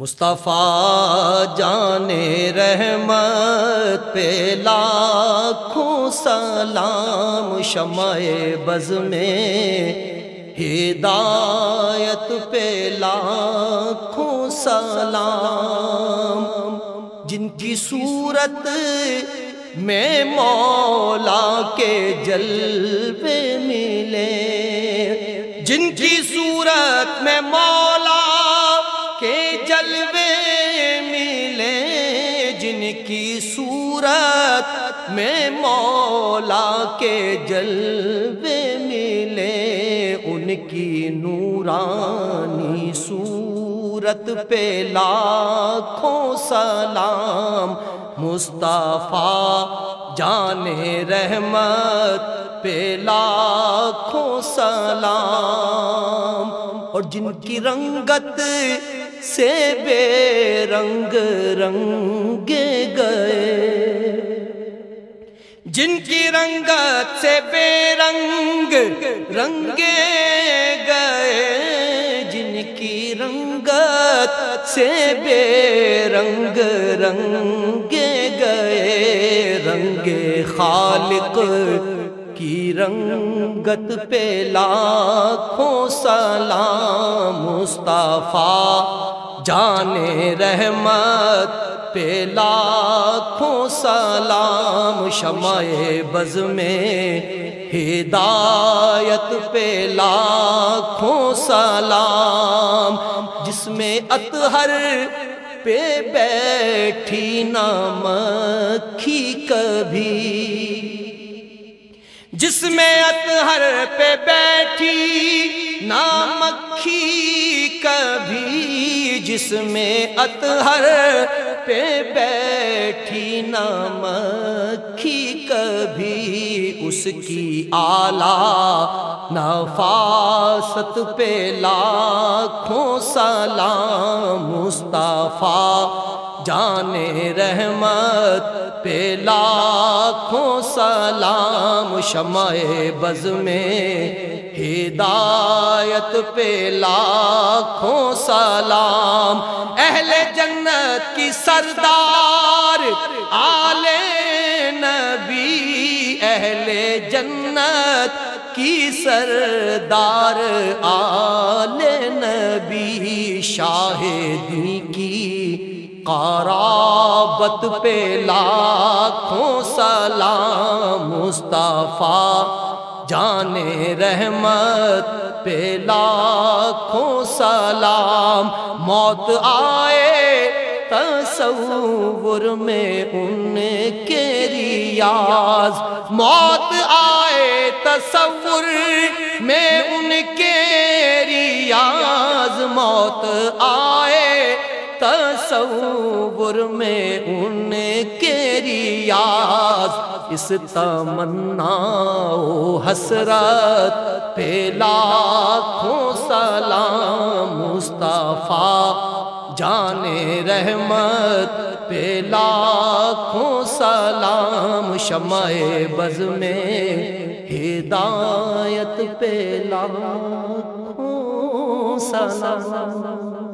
مصطفیٰ جان رحمت پہ لاکھوں سلام شمع بز میں ہدایت پہ لاکھوں سلام جن کی صورت میں مولا کے جلوے ملے جن کی صورت میں مولا کے جلب ملے، جن کی صورت میں مولا کے جلوے ملے، ان کی نورانی صورت پہ لاکھوں سلام مصطفیٰ جان رحمت پہ لاکھوں سلام، اور جن کی رنگت سے بے رنگ رنگے گئے۔ جن کی رنگت سے بے رنگ رنگے گئے، جن کی رنگت سے بے رنگ رنگے گئے۔ رنگ خالق کی رنگت پہ لاکھوں سلام مصطفیٰ، جان رحمت پہ لاکھوں سلام شمع بز میں ہدایت پہ لاکھوں سلام، جس میں اطہر پہ بیٹھی نامکھی کبھی جس میں اطہر پہ بیٹھی نامکھی کبھی جس میں اطہر پہ بیٹھی نمکھی کبھی اس کی آلہ نفاست پہ لاکھوں سلام مصطفیٰ جان رحمت پہ لاکھوں سلام شمع بز میں ہدایت پہ لاکھوں سلام اہل جنت کی سردار آل نبی اہل جنت کی سردار آل نبی شاہدی کی قرابت پہ لاکھوں سلام مصطفیٰ جان رحمت پہ لاکھوں سلام موت آئے تصور میں ان کے ریاض موت آئے تصور میں ان کے ریاض موت آئے میں ان کے ریاض، اس تمنا حسرت پہ لاکھوں سلام مصطفیٰ، جان رحمت پہ لاکھوں سلام شمع بز میں ہدایت پہ لاکھوں سلام۔